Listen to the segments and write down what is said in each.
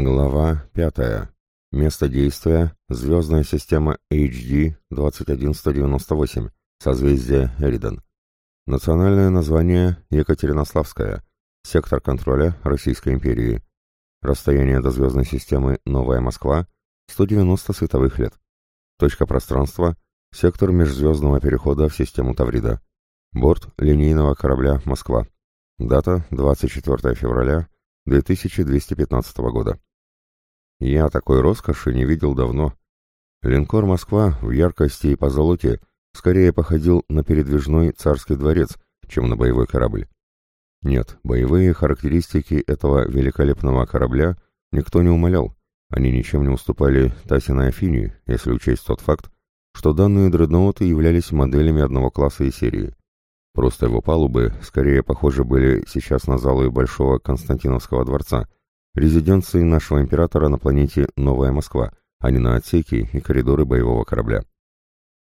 Глава 5. Место действия – звездная система HD-21198, созвездие Эридон. Национальное название – Екатеринославская, сектор контроля Российской империи. Расстояние до звездной системы Новая Москва – 190 световых лет. Точка пространства – сектор межзвездного перехода в систему Таврида. Борт линейного корабля «Москва». Дата – 24 февраля 2215 года. Я такой роскоши не видел давно. Линкор «Москва» в яркости и позолоте скорее походил на передвижной царский дворец, чем на боевой корабль. Нет, боевые характеристики этого великолепного корабля никто не умолял. Они ничем не уступали Тасина Афине, если учесть тот факт, что данные дредноуты являлись моделями одного класса и серии. Просто его палубы скорее похожи были сейчас на залы Большого Константиновского дворца – резиденции нашего императора на планете Новая Москва, а не на отсеки и коридоры боевого корабля.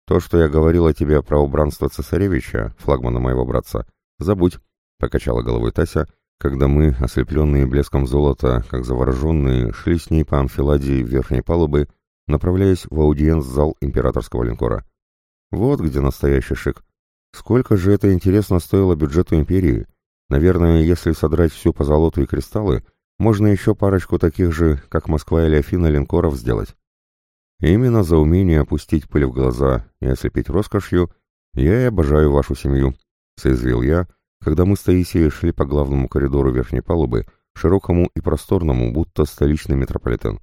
То, что я говорил о тебе про убранство цесаревича, флагмана моего братца, забудь, — покачала головой Тася, когда мы, ослепленные блеском золота, как завороженные, шли с ней по амфиладе верхней палубы, направляясь в аудиенц-зал императорского линкора. Вот где настоящий шик. Сколько же это интересно стоило бюджету империи? Наверное, если содрать всю позолоту и кристаллы — можно еще парочку таких же, как Москва или Афина, линкоров сделать. Именно за умение опустить пыль в глаза и ослепить роскошью я и обожаю вашу семью», — соизвил я, когда мы с Таисией шли по главному коридору верхней палубы, широкому и просторному, будто столичный метрополитен.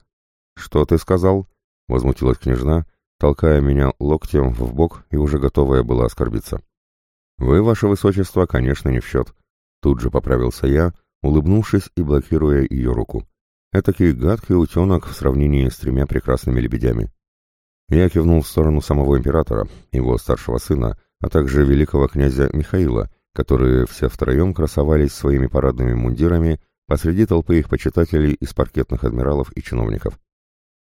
«Что ты сказал?» — возмутилась княжна, толкая меня локтем в бок и уже готовая была оскорбиться. «Вы, ваше высочество, конечно, не в счет». Тут же поправился я, улыбнувшись и блокируя ее руку. Этакий гадкий утенок в сравнении с тремя прекрасными лебедями. Я кивнул в сторону самого императора, его старшего сына, а также великого князя Михаила, которые все втроем красовались своими парадными мундирами посреди толпы их почитателей из паркетных адмиралов и чиновников.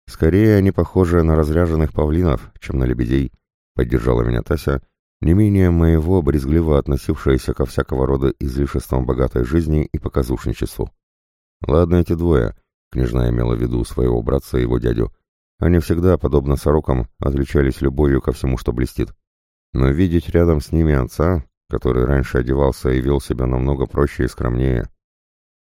Скорее они похожи на разряженных павлинов, чем на лебедей, поддержала меня Тася, не менее моего брезгливо относившаяся ко всякого рода излишествам богатой жизни и показушничеству. Ладно эти двое, княжна имела в виду своего братца и его дядю, они всегда, подобно сорокам, отличались любовью ко всему, что блестит. Но видеть рядом с ними отца, который раньше одевался и вел себя намного проще и скромнее.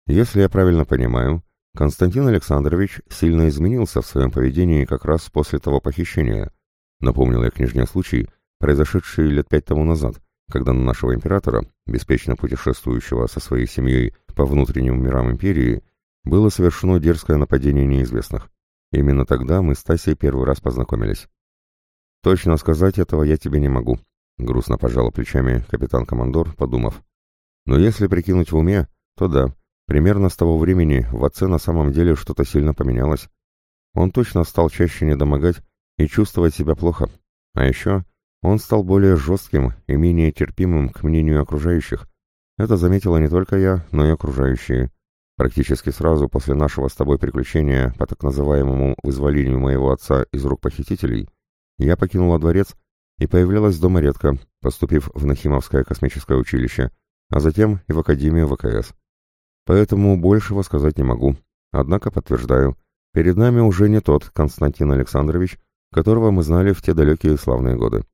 Если я правильно понимаю, Константин Александрович сильно изменился в своем поведении как раз после того похищения. Напомнил я княжне случай, произошедшие лет пять тому назад, когда на нашего императора, беспечно путешествующего со своей семьей по внутренним мирам империи, было совершено дерзкое нападение неизвестных. Именно тогда мы с Тасей первый раз познакомились. «Точно сказать этого я тебе не могу», — грустно пожала плечами капитан-командор, подумав. «Но если прикинуть в уме, то да, примерно с того времени в отце на самом деле что-то сильно поменялось. Он точно стал чаще недомогать и чувствовать себя плохо. А еще он стал более жестким и менее терпимым к мнению окружающих. Это заметила не только я, но и окружающие. Практически сразу после нашего с тобой приключения по так называемому вызволению моего отца из рук похитителей, я покинула дворец и появлялась дома редко, поступив в Нахимовское космическое училище, а затем и в Академию ВКС. Поэтому большего сказать не могу. Однако подтверждаю, перед нами уже не тот Константин Александрович, которого мы знали в те далекие славные годы.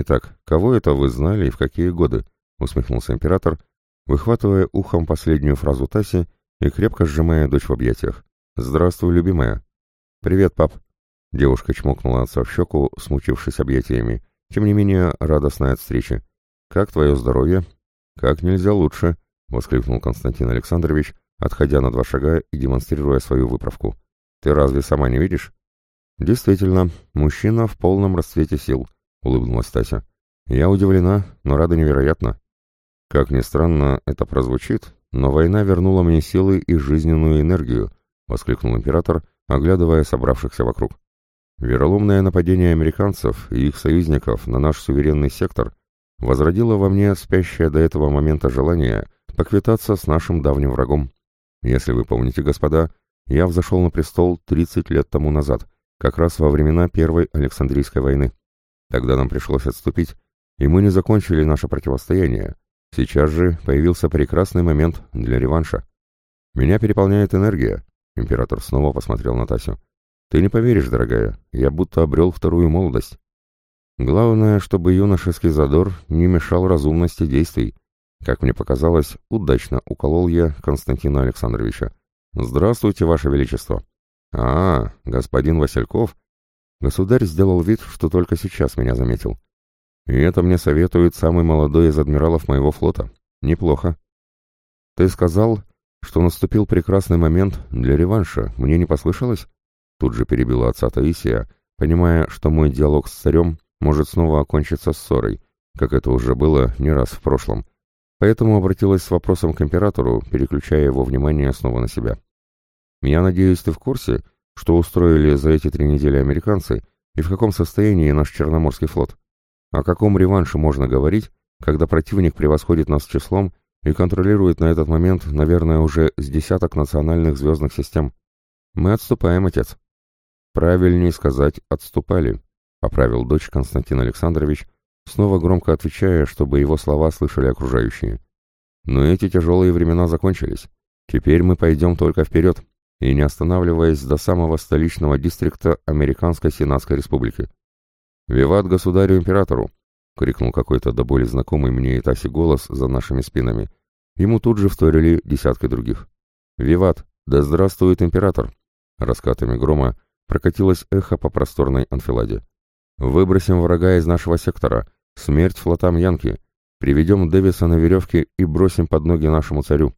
«Итак, кого это вы знали и в какие годы?» — усмехнулся император, выхватывая ухом последнюю фразу Таси и крепко сжимая дочь в объятиях. «Здравствуй, любимая!» «Привет, пап!» — девушка чмокнула отца в щеку, смутившись объятиями. Тем не менее, радостная от встречи. «Как твое здоровье?» «Как нельзя лучше!» — воскликнул Константин Александрович, отходя на два шага и демонстрируя свою выправку. «Ты разве сама не видишь?» Действительно, мужчина в полном расцвете сил —— улыбнулась Тася. «Я удивлена, но рада невероятно. Как ни странно это прозвучит, но война вернула мне силы и жизненную энергию», — воскликнул император, оглядывая собравшихся вокруг. «Вероломное нападение американцев и их союзников на наш суверенный сектор возродило во мне спящее до этого момента желание поквитаться с нашим давним врагом. Если вы помните, господа, я взошел на престол 30 лет тому назад, как раз во времена Первой Александрийской войны. Тогда нам пришлось отступить, и мы не закончили наше противостояние. Сейчас же появился прекрасный момент для реванша. Меня переполняет энергия. Император снова посмотрел на Тасю. Ты не поверишь, дорогая, я будто обрел вторую молодость. Главное, чтобы юношеский задор не мешал разумности действий. Как мне показалось, удачно уколол я Константина Александровича. Здравствуйте, Ваше Величество. А, господин Васильков — Государь сделал вид, что только сейчас меня заметил. И это мне советует самый молодой из адмиралов моего флота. Неплохо. Ты сказал, что наступил прекрасный момент для реванша. Мне не послышалось? Тут же перебила отца Таисия, понимая, что мой диалог с царем может снова окончиться ссорой, как это уже было не раз в прошлом. Поэтому обратилась с вопросом к императору, переключая его внимание снова на себя. «Я надеюсь, ты в курсе, — что устроили за эти три недели американцы и в каком состоянии наш Черноморский флот. О каком реванше можно говорить, когда противник превосходит нас числом и контролирует на этот момент, наверное, уже с десяток национальных звездных систем. Мы отступаем, отец. Правильнее сказать, отступали, поправил дочь Константин Александрович, снова громко отвечая, чтобы его слова слышали окружающие. Но эти тяжелые времена закончились. Теперь мы пойдем только вперед, и, не останавливаясь до самого столичного дистрикта Американской Сенатской Республики. «Виват государю-императору!» — крикнул какой-то до боли знакомый мне и Итаси голос за нашими спинами. Ему тут же вторили десятки других. «Виват! Да здравствует император!» Раскатами грома прокатилось эхо по просторной анфиладе. «Выбросим врага из нашего сектора! Смерть флотам Янки! Приведем Дэвиса на веревке и бросим под ноги нашему царю!»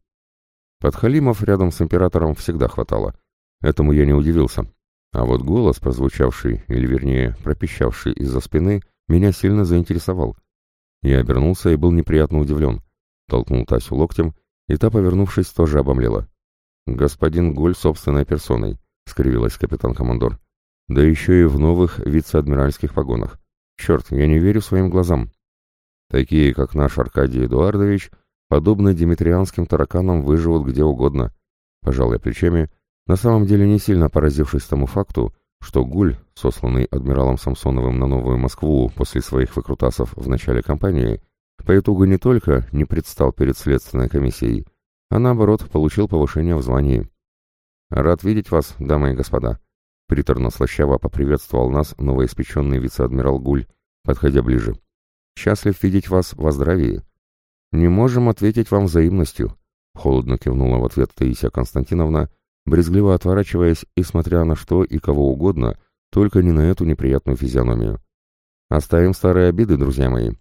Подхалимов рядом с императором всегда хватало. Этому я не удивился. А вот голос, прозвучавший, или вернее, пропищавший из-за спины, меня сильно заинтересовал. Я обернулся и был неприятно удивлен. Толкнул Тасю локтем, и та, повернувшись, тоже обомлела. «Господин Голь собственной персоной», — скривилась капитан-командор. «Да еще и в новых вице-адмиральских погонах. Черт, я не верю своим глазам». Такие, как наш Аркадий Эдуардович, Подобные димитрианским тараканам выживут где угодно. Пожал я плечами, на самом деле не сильно поразившись тому факту, что Гуль, сосланный адмиралом Самсоновым на Новую Москву после своих выкрутасов в начале кампании, по итогу не только не предстал перед следственной комиссией, а наоборот получил повышение в звании. «Рад видеть вас, дамы и господа», — приторно-слащаво поприветствовал нас новоиспеченный вице-адмирал Гуль, подходя ближе. «Счастлив видеть вас во здравии. «Не можем ответить вам взаимностью», — холодно кивнула в ответ Таисия Константиновна, брезгливо отворачиваясь и смотря на что и кого угодно, только не на эту неприятную физиономию. «Оставим старые обиды, друзья мои».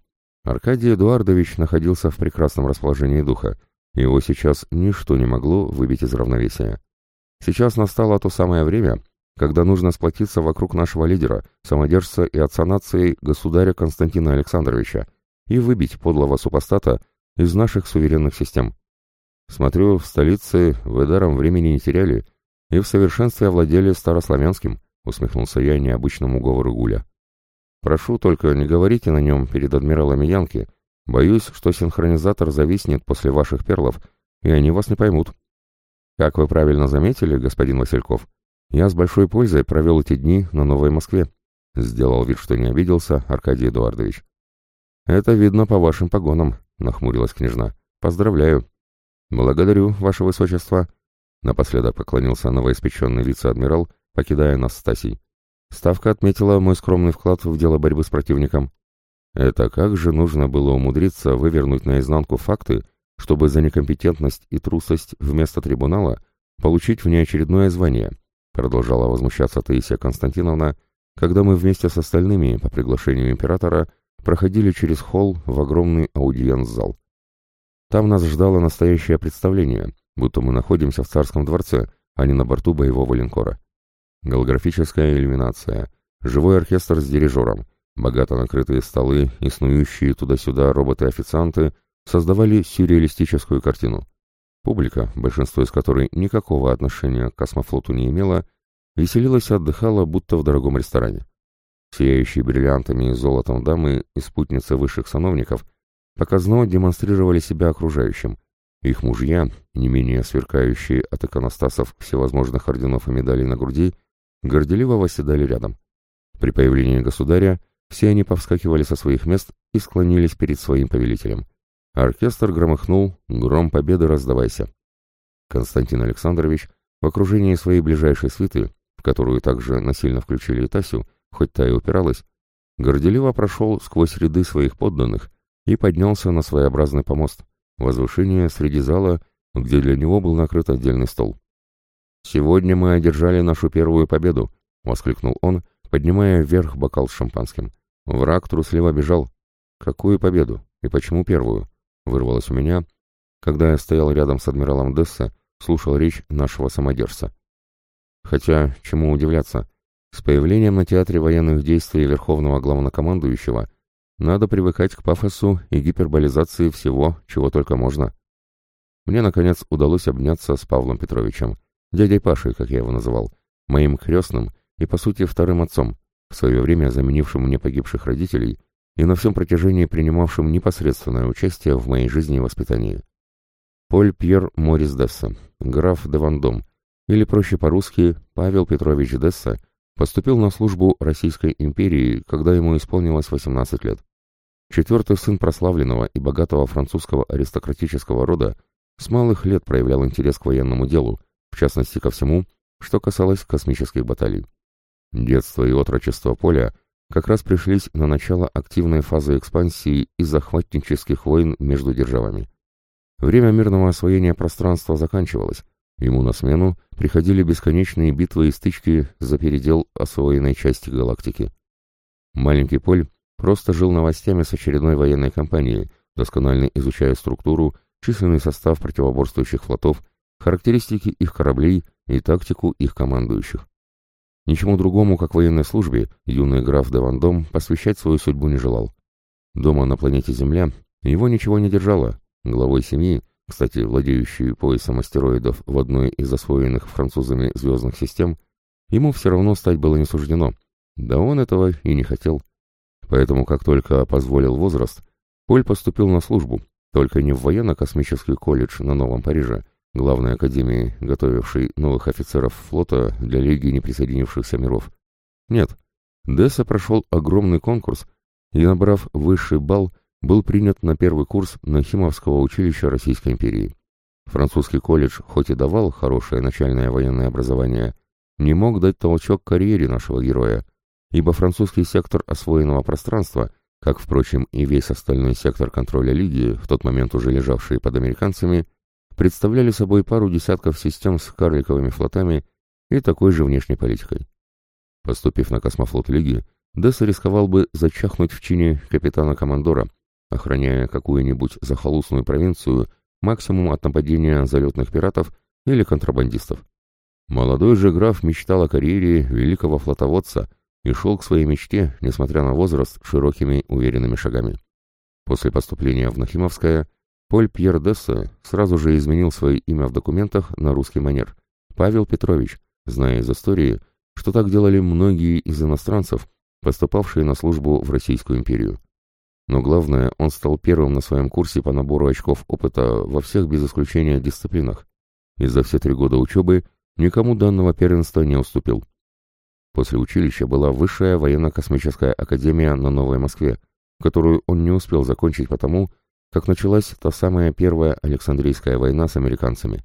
Аркадий Эдуардович находился в прекрасном расположении духа. Его сейчас ничто не могло выбить из равновесия. Сейчас настало то самое время, когда нужно сплотиться вокруг нашего лидера, самодержца и отца нации, государя Константина Александровича, и выбить подлого супостата, из наших суверенных систем. Смотрю, в столице вы даром времени не теряли и в совершенстве овладели старославянским, усмехнулся я необычному говору Гуля. Прошу только, не говорите на нем перед адмиралами Янки. Боюсь, что синхронизатор зависнет после ваших перлов, и они вас не поймут. Как вы правильно заметили, господин Васильков, я с большой пользой провел эти дни на Новой Москве. Сделал вид, что не обиделся Аркадий Эдуардович. Это видно по вашим погонам, — нахмурилась княжна. «Поздравляю!» «Благодарю, ваше высочество!» Напоследок поклонился новоиспеченный вице-адмирал, покидая нас Стасий. Ставка отметила мой скромный вклад в дело борьбы с противником. Это как же нужно было умудриться вывернуть наизнанку факты, чтобы за некомпетентность и трусость вместо трибунала получить внеочередное звание, продолжала возмущаться Таисия Константиновна, когда мы вместе с остальными по приглашению императора – проходили через холл в огромный аудиенц-зал. Там нас ждало настоящее представление, будто мы находимся в царском дворце, а не на борту боевого линкора. Голографическая иллюминация, живой оркестр с дирижером, богато накрытые столы и снующие туда-сюда роботы-официанты создавали сюрреалистическую картину. Публика, большинство из которой никакого отношения к космофлоту не имела, веселилась и отдыхала, будто в дорогом ресторане. Сияющие бриллиантами и золотом дамы и спутницы высших сановников показно демонстрировали себя окружающим. Их мужья, не менее сверкающие от иконостасов всевозможных орденов и медалей на груди, горделиво восседали рядом. При появлении государя все они повскакивали со своих мест и склонились перед своим повелителем. Оркестр громыхнул, гром победы раздавайся. Константин Александрович в окружении своей ближайшей свиты, в которую также насильно включили Тасю, хоть та и упиралась, горделиво прошел сквозь ряды своих подданных и поднялся на своеобразный помост, возвышение среди зала, где для него был накрыт отдельный стол. «Сегодня мы одержали нашу первую победу», — воскликнул он, поднимая вверх бокал с шампанским. Враг трусливо бежал. «Какую победу? И почему первую?» — вырвалось у меня, когда я стоял рядом с адмиралом Десса, слушал речь нашего самодержца. Хотя, чему удивляться, с появлением на театре военных действий Верховного Главнокомандующего надо привыкать к пафосу и гиперболизации всего, чего только можно. Мне, наконец, удалось обняться с Павлом Петровичем, дядей Пашей, как я его называл, моим крестным и, по сути, вторым отцом, в свое время заменившим мне погибших родителей и на всем протяжении принимавшим непосредственное участие в моей жизни и воспитании. Поль Пьер Морис Десса, граф де Вандом, или проще по-русски Павел Петрович Десса – Поступил на службу Российской империи, когда ему исполнилось 18 лет. Четвертый сын прославленного и богатого французского аристократического рода с малых лет проявлял интерес к военному делу, в частности ко всему, что касалось космических баталий. Детство и отрочество Поля как раз пришлись на начало активной фазы экспансии и захватнических войн между державами. Время мирного освоения пространства заканчивалось, Ему на смену приходили бесконечные битвы и стычки за передел освоенной части галактики. Маленький Поль просто жил новостями с очередной военной кампанией, досконально изучая структуру, численный состав противоборствующих флотов, характеристики их кораблей и тактику их командующих. Ничему другому, как военной службе, юный граф Девандом посвящать свою судьбу не желал. Дома на планете Земля его ничего не держало, главой семьи кстати, владеющий поясом астероидов в одной из освоенных французами звездных систем, ему все равно стать было не суждено. Да он этого и не хотел. Поэтому, как только позволил возраст, Поль поступил на службу, только не в военно-космический колледж на Новом Париже, главной академии, готовившей новых офицеров флота для Лиги неприсоединившихся миров. Нет, Десса прошел огромный конкурс и, набрав высший балл, был принят на первый курс Нахимовского училища Российской империи. Французский колледж, хоть и давал хорошее начальное военное образование, не мог дать толчок карьере нашего героя, ибо французский сектор освоенного пространства, как, впрочем, и весь остальной сектор контроля Лиги, в тот момент уже лежавшие под американцами, представляли собой пару десятков систем с карликовыми флотами и такой же внешней политикой. Поступив на космофлот Лиги, Десса рисковал бы зачахнуть в чине капитана-командора – охраняя какую-нибудь захолустную провинцию максимум от нападения залетных пиратов или контрабандистов. Молодой же граф мечтал о карьере великого флотоводца и шел к своей мечте, несмотря на возраст, широкими уверенными шагами. После поступления в Нахимовское Поль Пьер Десса сразу же изменил свое имя в документах на русский манер. Павел Петрович, зная из истории, что так делали многие из иностранцев, поступавшие на службу в Российскую империю. Но главное, он стал первым на своем курсе по набору очков опыта во всех без исключения дисциплинах и за все три года учебы никому данного первенства не уступил. После училища была Высшая военно-космическая академия на Новой Москве, которую он не успел закончить потому, как началась та самая первая Александрийская война с американцами.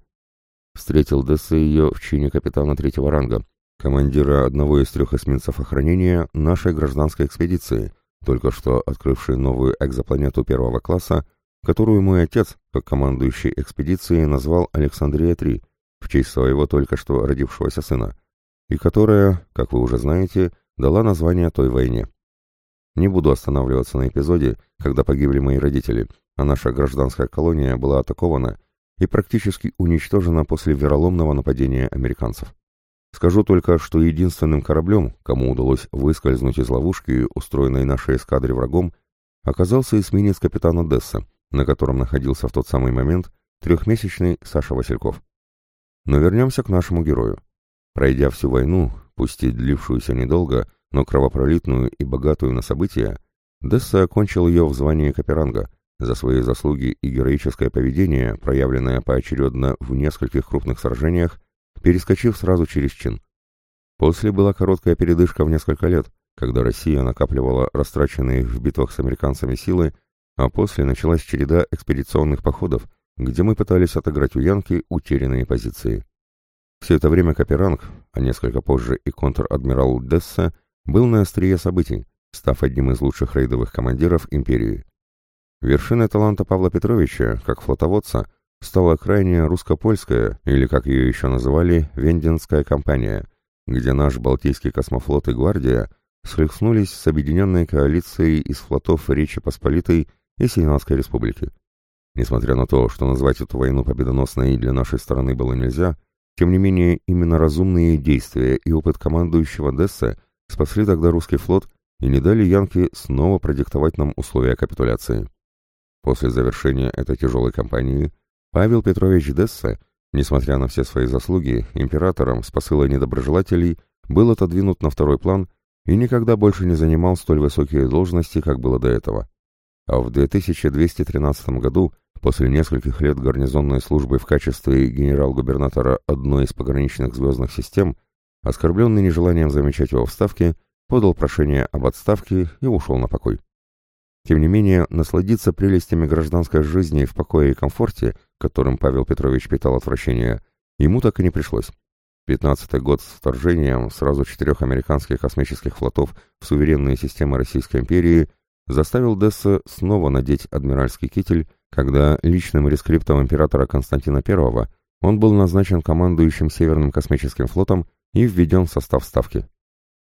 Встретил Десса ее в чине капитана третьего ранга, командира одного из трех эсминцев охранения нашей гражданской экспедиции – только что открывший новую экзопланету первого класса, которую мой отец, как командующий экспедицией, назвал Александрия-3 в честь своего только что родившегося сына, и которая, как вы уже знаете, дала название той войне. Не буду останавливаться на эпизоде, когда погибли мои родители, а наша гражданская колония была атакована и практически уничтожена после вероломного нападения американцев. Скажу только, что единственным кораблем, кому удалось выскользнуть из ловушки, устроенной нашей эскадре врагом, оказался эсминец капитана Десса, на котором находился в тот самый момент трехмесячный Саша Васильков. Но вернемся к нашему герою. Пройдя всю войну, пусть и длившуюся недолго, но кровопролитную и богатую на события, Десса окончил ее в звании Каперанга за свои заслуги и героическое поведение, проявленное поочередно в нескольких крупных сражениях перескочив сразу через чин. После была короткая передышка в несколько лет, когда Россия накапливала растраченные в битвах с американцами силы, а после началась череда экспедиционных походов, где мы пытались отыграть у Янки утерянные позиции. Все это время Каперанг, а несколько позже и контр-адмирал Десса, был на острие событий, став одним из лучших рейдовых командиров империи. Вершиной таланта Павла Петровича, как флотоводца, стала крайняя русско-польская, или как ее еще называли, Венденская компания, где наш Балтийский космофлот и гвардия схлестнулись с объединенной коалицией из флотов Речи Посполитой и Синянской республики. Несмотря на то, что назвать эту войну победоносной для нашей страны было нельзя, тем не менее именно разумные действия и опыт командующего Десса спасли тогда русский флот и не дали Янке снова продиктовать нам условия капитуляции. После завершения этой тяжелой кампании – Павел Петрович Десса, несмотря на все свои заслуги, императором с посылой недоброжелателей был отодвинут на второй план и никогда больше не занимал столь высокие должности, как было до этого. А в 2213 году, после нескольких лет гарнизонной службы в качестве генерал-губернатора одной из пограничных звездных систем, оскорбленный нежеланием замечать его вставки, подал прошение об отставке и ушел на покой. Тем не менее, насладиться прелестями гражданской жизни в покое и комфорте которым Павел Петрович питал отвращение, ему так и не пришлось. Пятнадцатый год с вторжением сразу четырех американских космических флотов в суверенные системы Российской империи заставил Десса снова надеть адмиральский китель, когда личным рескриптом императора Константина I он был назначен командующим Северным космическим флотом и введен в состав Ставки.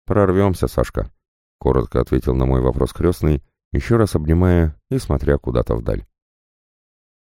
«Прорвемся, Сашка», — коротко ответил на мой вопрос крестный, еще раз обнимая и смотря куда-то вдаль.